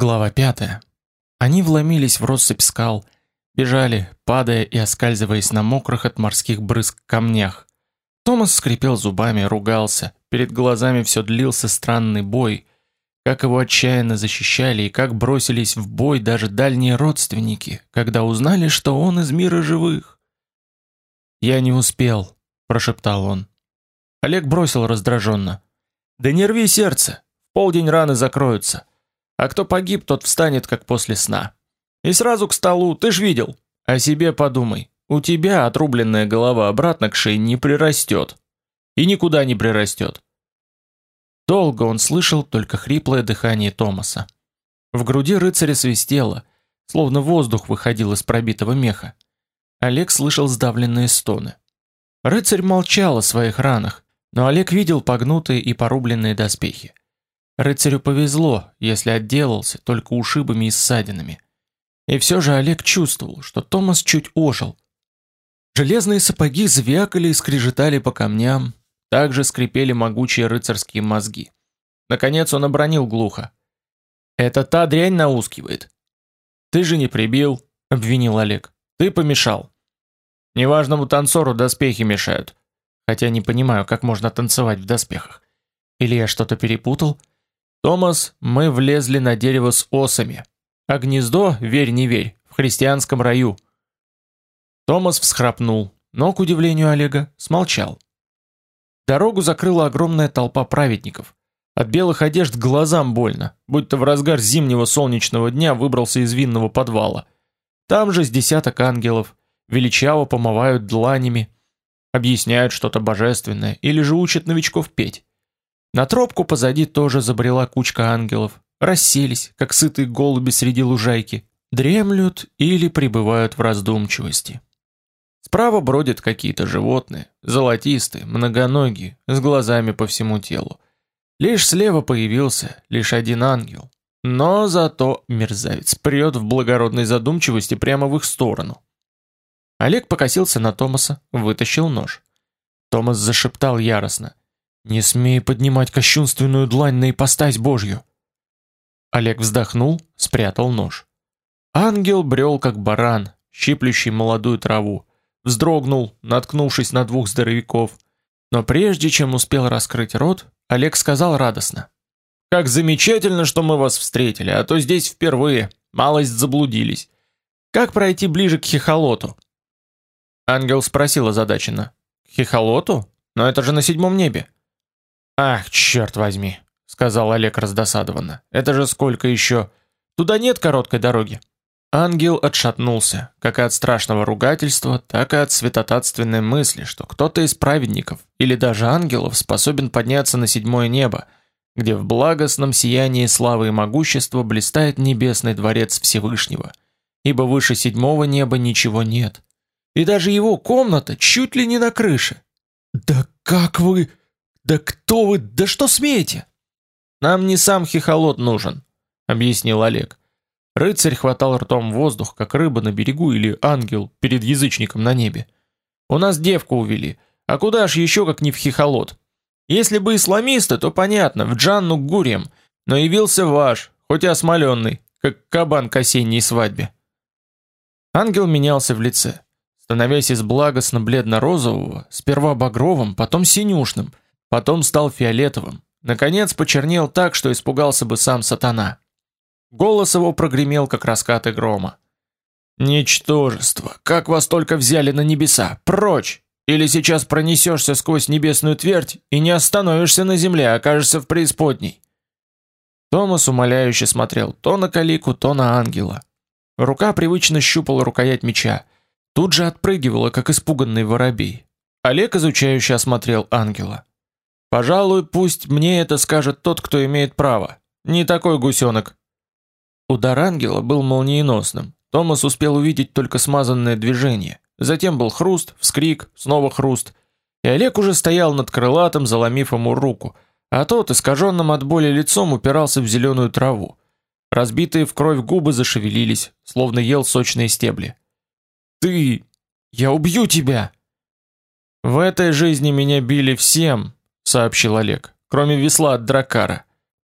Глава 5. Они вломились в россыпь скал, бежали, падая и оскальзываясь на мокрых от морских брызг камнях. Томас скрипел зубами, ругался. Перед глазами все длился странный бой, как его отчаянно защищали и как бросились в бой даже дальние родственники, когда узнали, что он из мира живых. "Я не успел", прошептал он. Олег бросил раздраженно: "Да не рви сердце. В полдень раны закроются. А кто погиб, тот встанет как после сна. И сразу к столу, ты ж видел. О себе подумай. У тебя отрубленная голова обратно к шее не прирастет. И никуда не прирастет. Долго он слышал только хриплое дыхание Томаса. В груди рыцаря свистело, словно воздух выходил из пробитого меха. Олег слышал сдавленные стоны. Рыцарь молчал о своих ранах, но Олег видел погнутые и порубленные доспехи. Рыцарю повезло, если отделался только ушибами и ссадинами. И все же Олег чувствовал, что Томас чуть ожил. Железные сапоги звякали и скрежетали по камням, также скрипели могучие рыцарские мозги. Наконец он обронил глухо: "Это та дрянь наускивает. Ты же не прибил", обвинил Олег. "Ты помешал. Неважному танцору доспехи мешают. Хотя не понимаю, как можно танцевать в доспехах. Или я что-то перепутал?" Томас, мы влезли на дерево с осами. А гнездо, верь не верь, в христианском раю. Томас всхрапнул, но к удивлению Олега смолчал. Дорогу закрыла огромная толпа праведников. От белых одежд глазам больно, будто в разгар зимнего солнечного дня выбрался из винного подвала. Там же с десяток ангелов величаво помывают дланями, объясняют что-то божественное или же учат новичков петь. На тропку позади тоже забрела кучка ангелов, расселись, как сытые голуби среди лужайки, дремлют или пребывают в раздумчивости. Справа бродят какие-то животные, золотистые, многоногие, с глазами по всему телу. Лишь слева появился лишь один ангел, но зато мерзавец прет в благородной задумчивости прямо в их сторону. Олег покосился на Томаса, вытащил нож. Томас зашептал яростно: не смей поднимать кощунственную длань на ипостась Божью. Олег вздохнул, спрятал нож. Ангел брел как баран, щиплющий молодую траву, вздрогнул, наткнувшись на двух здоровяков. Но прежде чем успел раскрыть рот, Олег сказал радостно: "Как замечательно, что мы вас встретили, а то здесь впервые, малость заблудились. Как пройти ближе к Хихолоту?" Ангел спросил озадаченно: "К Хихолоту? Но это же на седьмом небе". Ах, черт возьми, сказал Олег раздосадованно. Это же сколько еще? Туда нет короткой дороги. Ангел отшатнулся, как и от страшного ругательства, так и от святотатственной мысли, что кто-то из праведников или даже ангелов способен подняться на седьмое небо, где в благостном сиянии славы и могущества блистает небесный дворец Всевышнего, ибо выше седьмого неба ничего нет. И даже его комната чуть ли не на крыше. Да как вы да кто вы, да что смеете? Нам не сам хихолот нужен, объяснил Олег. Рыцарь хватал ртом воздух, как рыба на берегу или ангел перед язычником на небе. У нас девку увели, а куда ж еще как не в хихолот? Если бы исламисты, то понятно, в Джанну к Гурьям, но явился ваш, хоть и осмоленный, как кабан к осенней свадьбе. Ангел менялся в лице, становясь из благостно бледно-розового, сперва багровым, потом синюшным – потом стал фиолетовым, наконец почернел так, что испугался бы сам сатана. Голос его прогремел, как раскаты грома. «Ничтожество! Как вас только взяли на небеса! Прочь! Или сейчас пронесешься сквозь небесную твердь и не остановишься на земле, а окажешься в преисподней!» Томас умоляюще смотрел то на Калику, то на ангела. Рука привычно щупала рукоять меча, тут же отпрыгивала, как испуганный воробей. Олег изучающе осмотрел ангела. Пожалуй, пусть мне это скажет тот, кто имеет право. Не такой гусенок. Удар ангела был молниеносным. Томас успел увидеть только смазанное движение. Затем был хруст, вскрик, снова хруст. И Олег уже стоял над крылатым, заломив ему руку, а тот, искаженным от боли лицом, упирался в зеленую траву. Разбитые в кровь губы зашевелились, словно ел сочные стебли. «Ты! Я убью тебя!» «В этой жизни меня били всем, сообщил Олег. Кроме весла от дракара.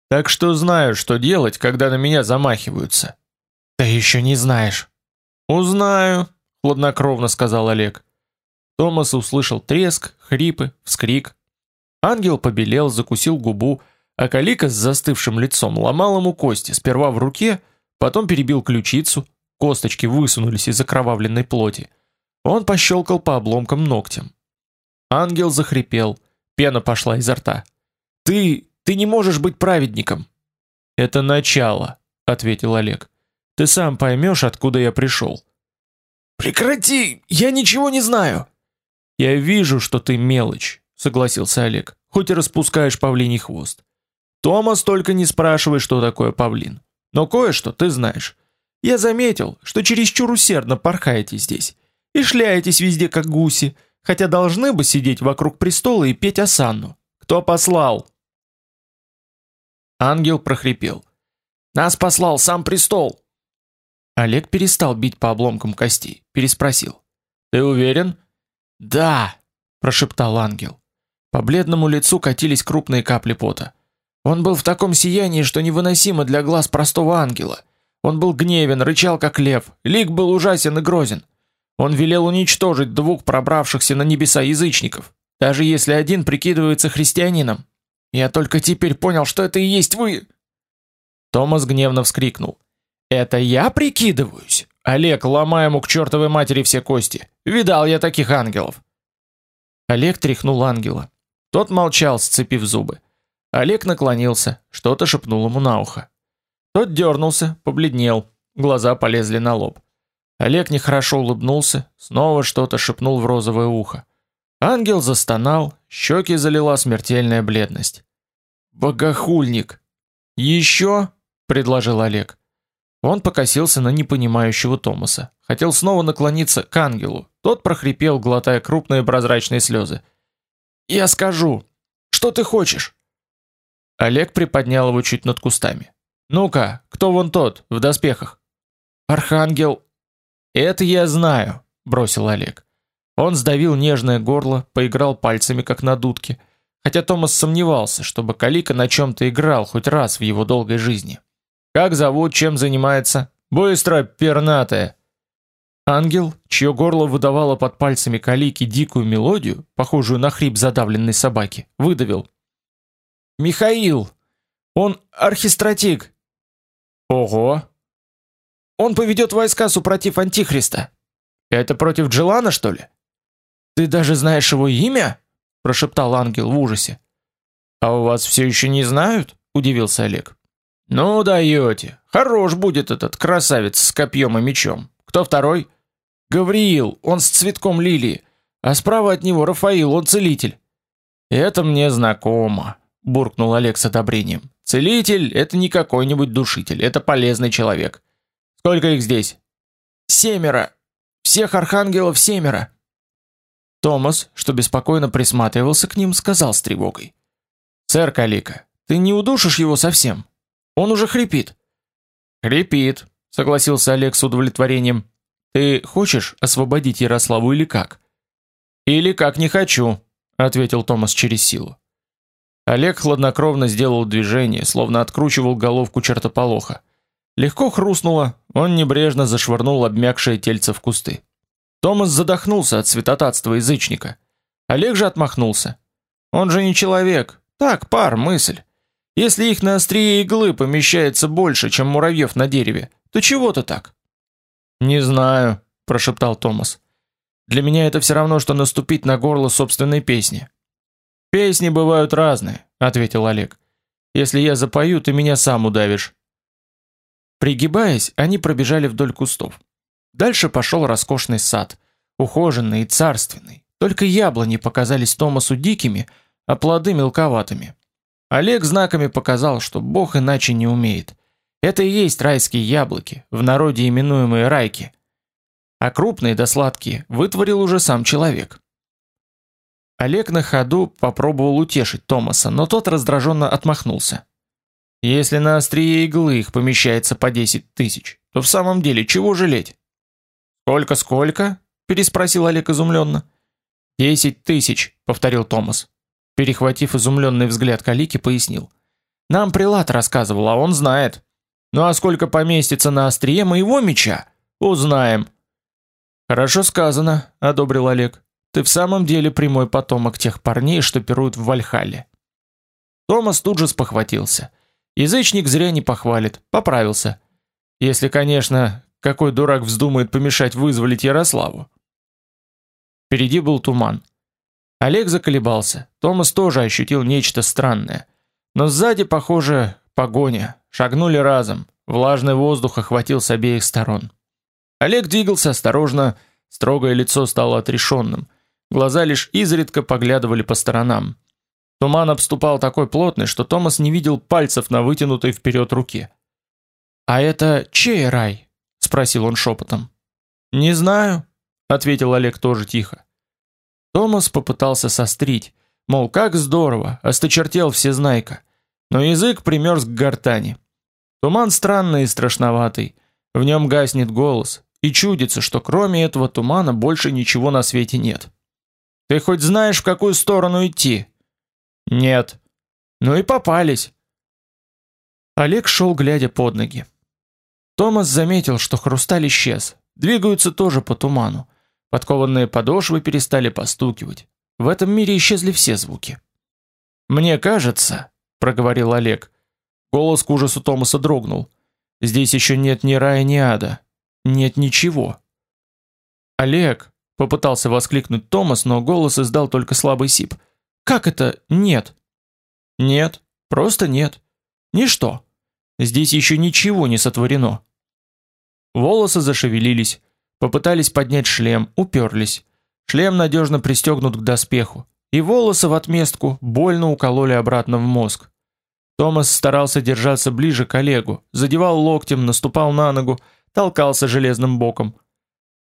Так что знаю, что делать, когда на меня замахиваются. Ты еще не знаешь. Узнаю, хладнокровно сказал Олег. Томас услышал треск, хрипы, вскрик. Ангел побелел, закусил губу, а Калика с застывшим лицом ломал ему кости, сперва в руке, потом перебил ключицу, косточки высунулись из окровавленной плоти. Он пощелкал по обломкам ногтем. Ангел захрипел, пена пошла изо рта. «Ты... ты не можешь быть праведником!» «Это начало», — ответил Олег. «Ты сам поймешь, откуда я пришел». «Прекрати! Я ничего не знаю!» «Я вижу, что ты мелочь», — согласился Олег, «хоть и распускаешь павлиний хвост. Томас только не спрашивай, что такое павлин. Но кое-что ты знаешь. Я заметил, что чересчур усердно порхаете здесь и шляетесь везде как гуси, хотя должны бы сидеть вокруг престола и петь осанну. Кто послал?» Ангел прохрипел. «Нас послал сам престол!» Олег перестал бить по обломкам костей, переспросил. «Ты уверен?» «Да!» – прошептал ангел. По бледному лицу катились крупные капли пота. Он был в таком сиянии, что невыносимо для глаз простого ангела. Он был гневен, рычал как лев, лик был ужасен и грозен. Он велел уничтожить двух пробравшихся на небеса язычников, даже если один прикидывается христианином. Я только теперь понял, что это и есть вы. Томас гневно вскрикнул. Это я прикидываюсь? Олег, ломай ему к чертовой матери все кости. Видал я таких ангелов. Олег тряхнул ангела. Тот молчал, сцепив зубы. Олег наклонился, что-то шепнул ему на ухо. Тот дернулся, побледнел, глаза полезли на лоб. Олег нехорошо улыбнулся, снова что-то шепнул в розовое ухо. Ангел застонал, щеки залила смертельная бледность. «Богохульник!» «Еще?» — предложил Олег. Он покосился на непонимающего Томаса. Хотел снова наклониться к ангелу. Тот прохрипел, глотая крупные прозрачные слезы. «Я скажу. Что ты хочешь?» Олег приподнял его чуть над кустами. «Ну-ка, кто вон тот, в доспехах?» «Архангел...» «Это я знаю», — бросил Олег. Он сдавил нежное горло, поиграл пальцами, как на дудке, хотя Томас сомневался, чтобы Калика на чем-то играл хоть раз в его долгой жизни. Как зовут, чем занимается? Быстро, пернатая. Ангел, чье горло выдавало под пальцами Калики дикую мелодию, похожую на хрип задавленной собаки, выдавил: "Михаил. Он архистратиг". Ого. Он поведет войска супротив антихриста. Это против Джилана, что ли? Ты даже знаешь его имя? прошептал ангел в ужасе. А у вас все еще не знают? удивился Олег. Ну даете. Хорош будет этот красавец с копьем и мечом. Кто второй? Гавриил, он с цветком лилии, а справа от него Рафаил, он целитель. Это мне знакомо, буркнул Олег с одобрением. Целитель это не какой-нибудь душитель, это полезный человек. Сколько их здесь? Семеро. Всех архангелов семеро. Томас, что беспокойно присматривался к ним, сказал с тревогой: "Сэр Калика, ты не удушишь его совсем? Он уже хрипит. Хрипит, согласился Олег с удовлетворением. Ты хочешь освободить Ярославу или как? Или как не хочу, ответил Томас через силу. Олег хладнокровно сделал движение, словно откручивал головку чертополоха. Легко хрустнуло, он небрежно зашвырнул обмякшее тельце в кусты. Томас задохнулся от святотатства язычника. Олег же отмахнулся. Он же не человек, так, пар, мысль. Если их на острие иглы помещается больше, чем муравьев на дереве, то чего-то так. Не знаю, прошептал Томас. Для меня это все равно что наступить на горло собственной песни. Песни бывают разные, ответил Олег. Если я запою, ты меня сам удавишь. Пригибаясь, они пробежали вдоль кустов. Дальше пошел роскошный сад, ухоженный и царственный. Только яблони показались Томасу дикими, а плоды мелковатыми. Олег знаками показал, что Бог иначе не умеет. Это и есть райские яблоки, в народе именуемые райки. А крупные да сладкие вытворил уже сам человек. Олег на ходу попробовал утешить Томаса, но тот раздраженно отмахнулся. Если на острие иглы их помещается по 10 тысяч, то в самом деле чего жалеть? «Сколько-сколько?» – переспросил Олег изумленно. «Десять тысяч», – повторил Томас. Перехватив изумленный взгляд Калики, пояснил. Нам прилад рассказывал, а он знает. Ну а сколько поместится на острие моего меча? Узнаем. Хорошо сказано, одобрил Олег. Ты в самом деле прямой потомок тех парней, что пируют в Вальхалле. Томас тут же спохватился. Язычник зря не похвалит, поправился. Если, конечно, какой дурак вздумает помешать вызволить Ярославу. Впереди был туман. Олег заколебался. Томас тоже ощутил нечто странное. Но сзади, похоже, погоня. Шагнули разом. Влажный воздух охватил с обеих сторон. Олег двигался осторожно, строгое лицо стало отрешенным. Глаза лишь изредка поглядывали по сторонам. Туман обступал такой плотный, что Томас не видел пальцев на вытянутой вперед руке. «А это чей рай?» — спросил он шепотом. «Не знаю», — ответил Олег тоже тихо. Томас попытался сострить, мол, как здорово, осточертел всезнайка. Но язык примерз к гортани. Туман странный и страшноватый, в нем гаснет голос, и чудится, что кроме этого тумана больше ничего на свете нет. Ты хоть знаешь, в какую сторону идти? Нет. Ну и попались. Олег шел, глядя под ноги. Томас заметил, что хрусталь исчез. Двигаются тоже по туману. Подкованные подошвы перестали постукивать. В этом мире исчезли все звуки. Мне кажется, проговорил Олег. Голос к ужасу Томаса дрогнул. Здесь еще нет ни рая, ни ада. Нет ничего. Олег попытался воскликнуть Томас, но голос издал только слабый сип. Как это нет? Нет, просто нет. Ничто. Здесь еще ничего не сотворено. Волосы зашевелились, попытались поднять шлем, уперлись. Шлем надежно пристегнут к доспеху, и волосы в отместку больно укололи обратно в мозг. Томас старался держаться ближе к Олегу, задевал локтем, наступал на ногу, толкался железным боком.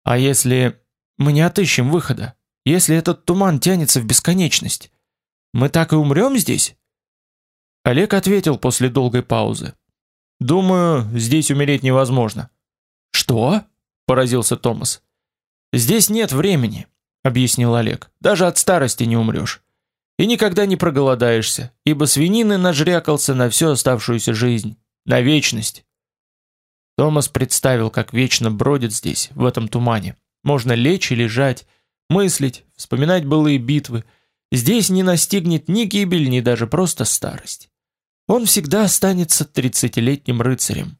А если мы не отыщем выхода? Если этот туман тянется в бесконечность, мы так и умрем здесь? Олег ответил после долгой паузы. Думаю, здесь умереть невозможно. Что? поразился Томас. Здесь нет времени, объяснил Олег. Даже от старости не умрешь. И никогда не проголодаешься, ибо свинины нажрякался на всю оставшуюся жизнь, на вечность. Томас представил, как вечно бродит здесь, в этом тумане. Можно лечь и лежать, мыслить, вспоминать былые битвы. Здесь не настигнет ни гибель, ни даже просто старость. Он всегда останется тридцатилетним рыцарем.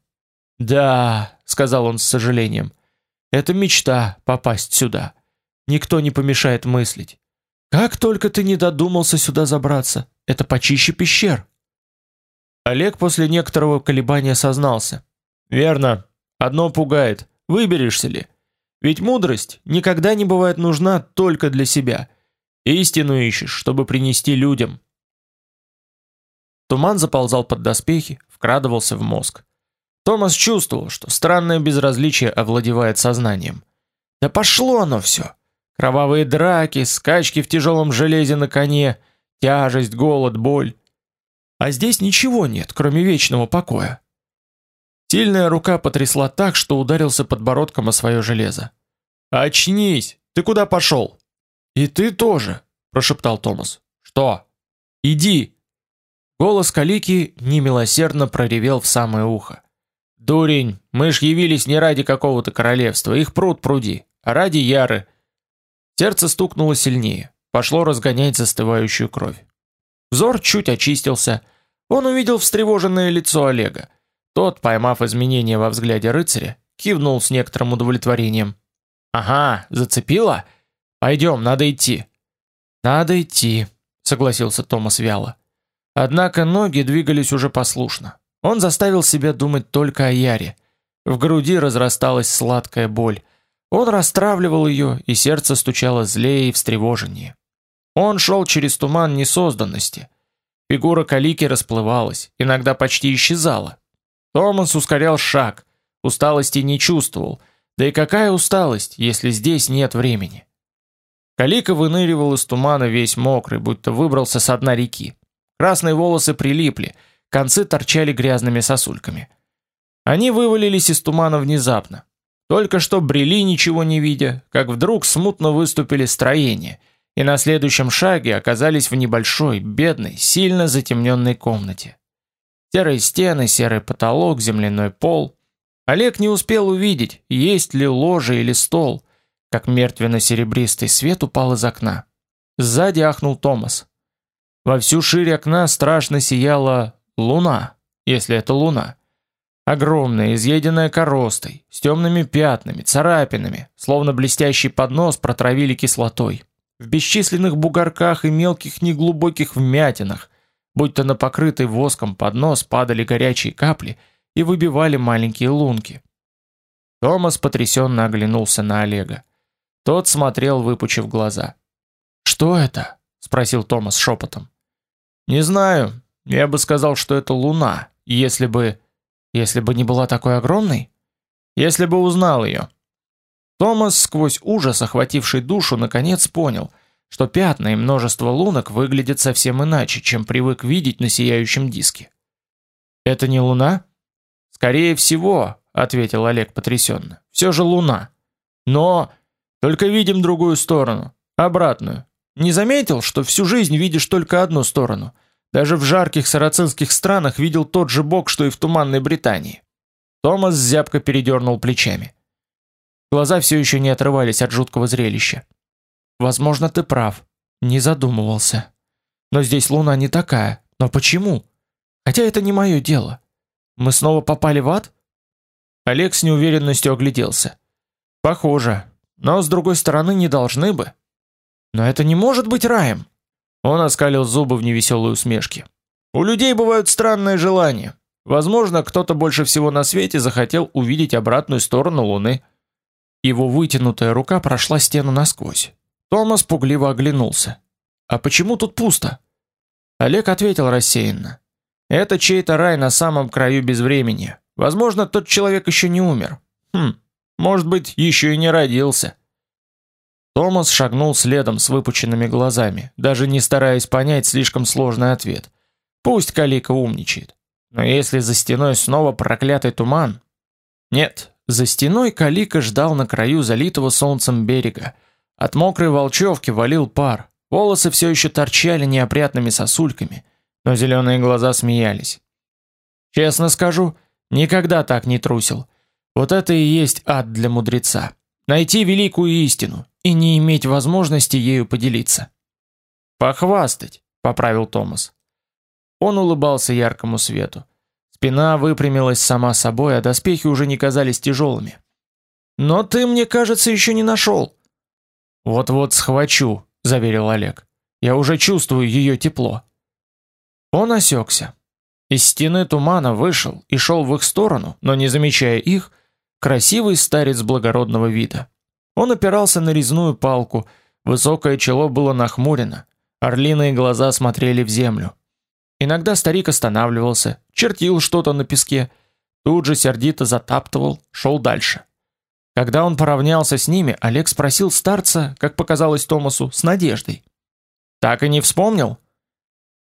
«Да», — сказал он с сожалением, — «это мечта попасть сюда. Никто не помешает мыслить. Как только ты не додумался сюда забраться, это почище пещер». Олег после некоторого колебания сознался. «Верно. Одно пугает. Выберешься ли? Ведь мудрость никогда не бывает нужна только для себя. Истину ищешь, чтобы принести людям». Туман заползал под доспехи, вкрадывался в мозг. Томас чувствовал, что странное безразличие овладевает сознанием. Да пошло оно все. Кровавые драки, скачки в тяжелом железе на коне, тяжесть, голод, боль. А здесь ничего нет, кроме вечного покоя. Сильная рука потрясла так, что ударился подбородком о свое железо. «Очнись! Ты куда пошел?» «И ты тоже!» – прошептал Томас. «Что?» «Иди!» Голос Калики немилосердно проревел в самое ухо. Дурень, мы ж явились не ради какого-то королевства, их пруд пруди, а ради Яры. Сердце стукнуло сильнее, пошло разгонять застывающую кровь. Взор чуть очистился. Он увидел встревоженное лицо Олега. Тот, поймав изменение во взгляде рыцаря, кивнул с некоторым удовлетворением. Ага, зацепило? Пойдем, надо идти. Надо идти, согласился Томас вяло. Однако ноги двигались уже послушно. Он заставил себя думать только о Яре. В груди разрасталась сладкая боль. Он расстравливал ее, и сердце стучало злее и встревоженнее. Он шел через туман несозданности. Фигура Калики расплывалась, иногда почти исчезала. Томас ускорял шаг, усталости не чувствовал. Да и какая усталость, если здесь нет времени? Калика выныривал из тумана весь мокрый, будто выбрался с дна реки. Красные волосы прилипли, концы торчали грязными сосульками. Они вывалились из тумана внезапно. Только что брели, ничего не видя, как вдруг смутно выступили строения, и на следующем шаге оказались в небольшой, бедной, сильно затемненной комнате. Серые стены, серый потолок, земляной пол. Олег не успел увидеть, есть ли ложе или стол, как мертвенно-серебристый свет упал из окна. Сзади ахнул Томас. Во всю ширь окна страшно сияла луна, если это луна. Огромная, изъеденная коростой, с темными пятнами, царапинами, словно блестящий поднос протравили кислотой. В бесчисленных бугорках и мелких неглубоких вмятинах, будто на покрытый воском поднос падали горячие капли и выбивали маленькие лунки. Томас потрясенно оглянулся на Олега. Тот смотрел, выпучив глаза. «Что это?» — спросил Томас шепотом. «Не знаю. Я бы сказал, что это луна, если бы... Если бы не была такой огромной? Если бы узнал ее». Томас сквозь ужас, охвативший душу, наконец понял, что пятна и множество лунок выглядят совсем иначе, чем привык видеть на сияющем диске. «Это не луна?» «Скорее всего», — ответил Олег потрясенно, — «все же луна. Но только видим другую сторону, обратную. Не заметил, что всю жизнь видишь только одну сторону? Даже в жарких сарацинских странах видел тот же бог, что и в туманной Британии». Томас зябко передернул плечами. Глаза все еще не отрывались от жуткого зрелища. Возможно, ты прав. Не задумывался. Но здесь луна не такая. Но почему? Хотя это не мое дело. Мы снова попали в ад? Олег с неуверенностью огляделся. Похоже. Но с другой стороны не должны бы. Но это не может быть раем. Он оскалил зубы в невеселой усмешке. У людей бывают странные желания. Возможно, кто-то больше всего на свете захотел увидеть обратную сторону Луны. Его вытянутая рука прошла стену насквозь. Томас пугливо оглянулся. А почему тут пусто? Олег ответил рассеянно. Это чей-то рай на самом краю безвремени. Возможно, тот человек еще не умер. Хм, может быть, еще и не родился. Томас шагнул следом с выпученными глазами, даже не стараясь понять слишком сложный ответ. Пусть Калика умничает. Но если за стеной снова проклятый туман... Нет, за стеной Калика ждал на краю залитого солнцем берега. От мокрой волчевки валил пар. Волосы все еще торчали неопрятными сосульками, но зеленые глаза смеялись. Честно скажу, никогда так не трусил. Вот это и есть ад для мудреца. Найти великую истину и не иметь возможности ею поделиться. Похвастать, поправил Томас. Он улыбался яркому свету. Спина выпрямилась сама собой, а доспехи уже не казались тяжелыми. Но ты, мне кажется, еще не нашел. Вот-вот схвачу, заверил Олег. Я уже чувствую ее тепло. Он осекся. Из стены тумана вышел и шел в их сторону, но не замечая их, красивый старец благородного вида. Он опирался на резную палку, высокое чело было нахмурено, орлиные глаза смотрели в землю. Иногда старик останавливался, чертил что-то на песке, тут же сердито затаптывал, шел дальше. Когда он поравнялся с ними, Олег спросил старца, как показалось Томасу, с надеждой: "Так и не вспомнил?"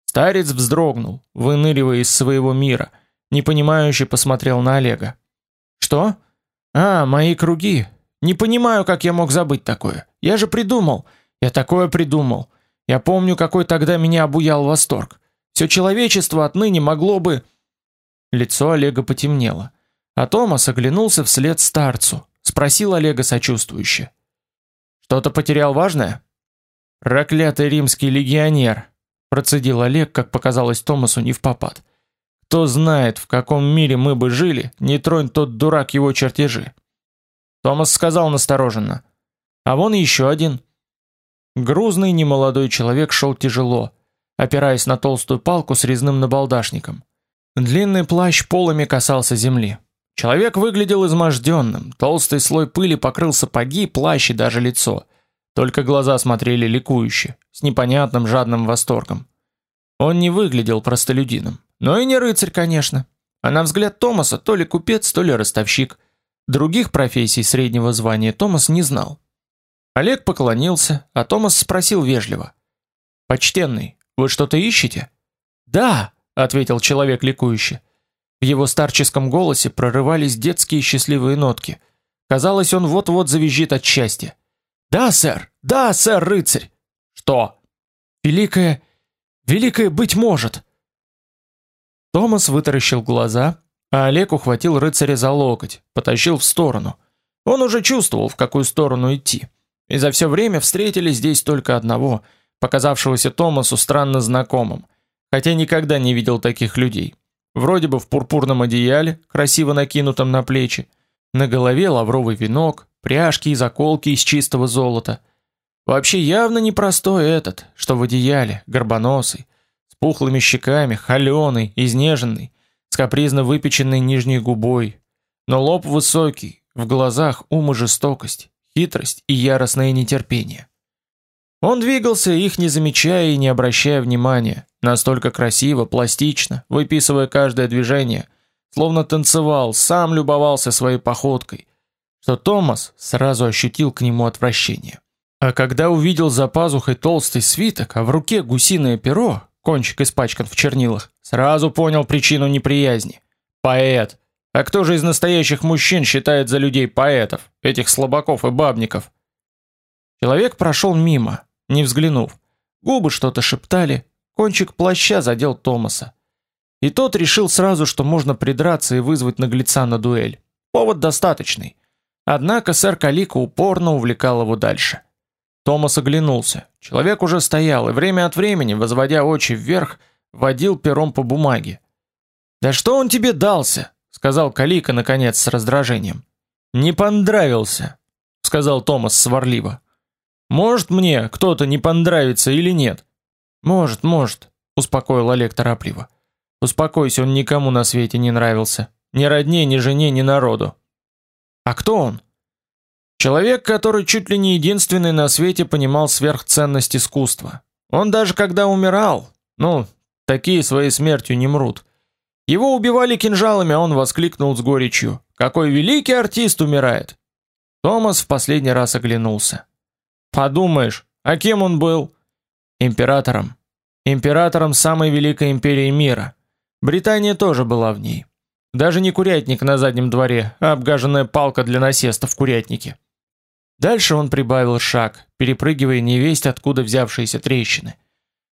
Старец вздрогнул, выныривая из своего мира, непонимающе посмотрел на Олега. "Что? А, мои круги. Не понимаю, как я мог забыть такое. Я же придумал. Я такое придумал. Я помню, какой тогда меня обуял восторг. Все человечество отныне могло бы Лицо Олега потемнело, а Томас оглянулся вслед старцу, спросил Олега сочувствующе: "Что-то потерял важное?" "Проклятый римский легионер", процедил Олег, как показалось Томасу, не в попад. "Кто знает, в каком мире мы бы жили, не тронь тот дурак его чертежи". Томас сказал настороженно: "А вон еще один". Грузный немолодой человек шел тяжело, опираясь на толстую палку с резным набалдашником. Длинный плащ полами касался земли. Человек выглядел изможденным, толстый слой пыли покрыл сапоги, плащ и даже лицо. Только глаза смотрели ликующе, с непонятным жадным восторгом. Он не выглядел простолюдином, но и не рыцарь, конечно. А на взгляд Томаса то ли купец, то ли ростовщик. Других профессий среднего звания Томас не знал. Олег поклонился, а Томас спросил вежливо: "Почтенный, вы что-то ищете? Да, ответил человек ликующе. В его старческом голосе прорывались детские счастливые нотки. Казалось, он вот-вот завизжит от счастья. Да, сэр. Да, сэр, рыцарь. Что? Великое, великое быть может. Томас вытаращил глаза, а Олег ухватил рыцаря за локоть, потащил в сторону. Он уже чувствовал, в какую сторону идти. И за все время встретили здесь только одного, показавшегося Томасу странно знакомым, хотя никогда не видел таких людей. Вроде бы в пурпурном одеяле, красиво накинутом на плечи, на голове лавровый венок, пряжки и заколки из чистого золота. Вообще явно не простой этот, что в одеяле, горбоносый, пухлыми щеками, холеный, изнеженный, с капризно выпеченной нижней губой, но лоб высокий, в глазах ум и жестокость, хитрость и яростное нетерпение. Он двигался, их не замечая и не обращая внимания, настолько красиво, пластично, выписывая каждое движение, словно танцевал, сам любовался своей походкой, что Томас сразу ощутил к нему отвращение. А когда увидел за пазухой толстый свиток, а в руке гусиное перо, кончик испачкан в чернилах, сразу понял причину неприязни. Поэт. А кто же из настоящих мужчин считает за людей поэтов, этих слабаков и бабников? Человек прошел мимо, не взглянув. Губы что-то шептали, кончик плаща задел Томаса. И тот решил сразу, что можно придраться и вызвать наглеца на дуэль. Повод достаточный. Однако сэр Калика упорно увлекал его дальше. Томас оглянулся. Человек уже стоял и время от времени, возводя очи вверх, водил пером по бумаге. "Да что он тебе дался?" сказал Калика наконец с раздражением. "Не понравился", сказал Томас сварливо. "Может мне кто-то не понравится или нет?" "Может, может", успокоил Олег торопливо. "Успокойся, он никому на свете не нравился, ни родне, ни жене, ни народу". "А кто он?" Человек, который чуть ли не единственный на свете понимал сверхценность искусства. Он даже когда умирал, ну, такие своей смертью не мрут. Его убивали кинжалами, а он воскликнул с горечью: "Какой великий артист умирает!" Томас в последний раз оглянулся. Подумаешь, а кем он был? Императором. Императором самой великой империи мира. Британия тоже была в ней. Даже не курятник на заднем дворе, а обгаженная палка для насеста в курятнике. Дальше он прибавил шаг, перепрыгивая невесть откуда взявшиеся трещины.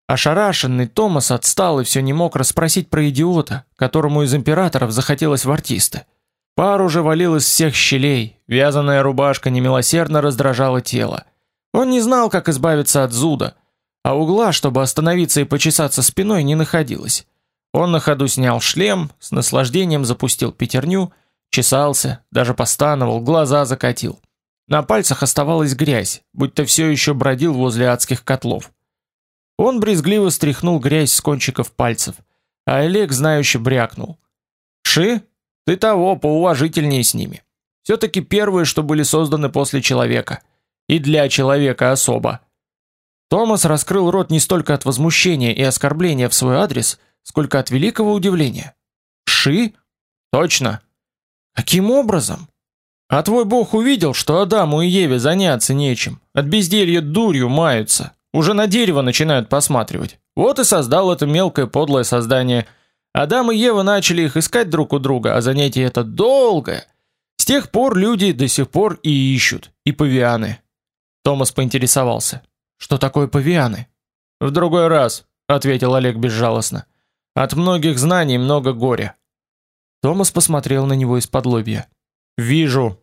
Ошарашенный Томас отстал и все не мог расспросить про идиота, которому из императоров захотелось в артисты. Пар уже валил из всех щелей, вязаная рубашка немилосердно раздражала тело. Он не знал, как избавиться от зуда, а угла, чтобы остановиться и почесаться спиной, не находилось. Он на ходу снял шлем, с наслаждением запустил пятерню, чесался, даже постановал, глаза закатил. На пальцах оставалась грязь, будто все еще бродил возле адских котлов. Он брезгливо стряхнул грязь с кончиков пальцев, а Олег знающе брякнул: "Ши, ты того поуважительнее с ними. все таки первые, что были созданы после человека, и для человека особо". Томас раскрыл рот не столько от возмущения и оскорбления в свой адрес, сколько от великого удивления. "Ши? Точно. Каким образом?" А твой бог увидел, что Адаму и Еве заняться нечем. От безделья дурью маются. Уже на дерево начинают посматривать. Вот и создал это мелкое подлое создание. Адам и Ева начали их искать друг у друга, а занятие это долгое. С тех пор люди до сих пор и ищут, и павианы. Томас поинтересовался: "Что такое павианы?" "В другой раз", ответил Олег безжалостно. "От многих знаний много горя". Томас посмотрел на него из-под лобья. "Вижу",